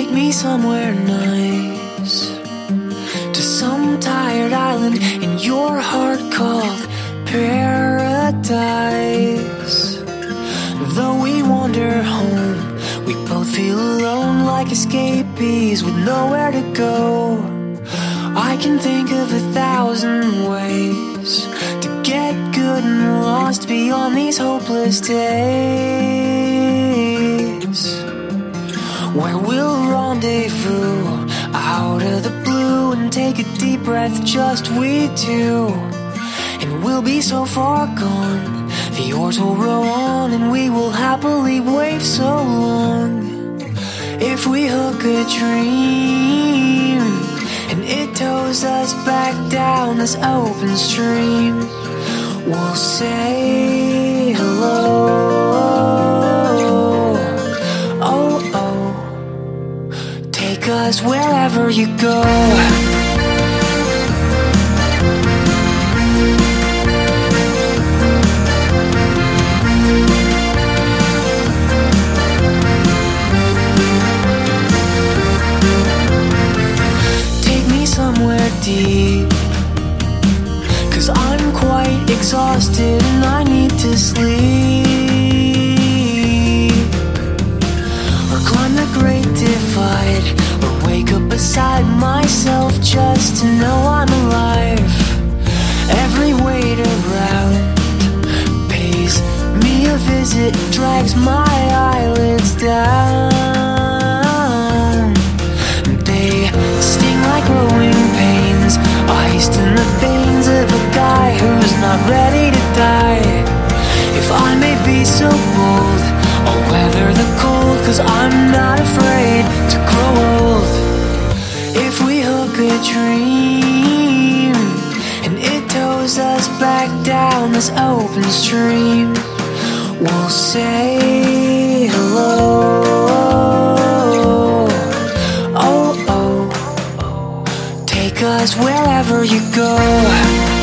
Take me somewhere nice to some tired island in your heart called paradise. Though we wander home, we both feel alone like escapees with nowhere to go. I can think of a thousand ways to get good and lost beyond these hopeless days. Where we'll rendezvous out of the blue and take a deep breath, just we two. And we'll be so far gone, the oars will row on, and we will happily wave so long. If we hook a dream and it tows us back down this open stream, we'll say you go. Take me somewhere deep. Cause I'm quite exhausted and I need to sleep. Or climb the great divide. Beside myself just to know I'm alive. Every weight around pays me a visit, drags my eyelids down. They sting like growing pains, iced in the veins of a guy who's not ready to die. If I may be so bold, I'll weather the cold, cause I'm not afraid to dream and it tows us back down this open stream, we'll say hello. Oh, oh, take us wherever you go.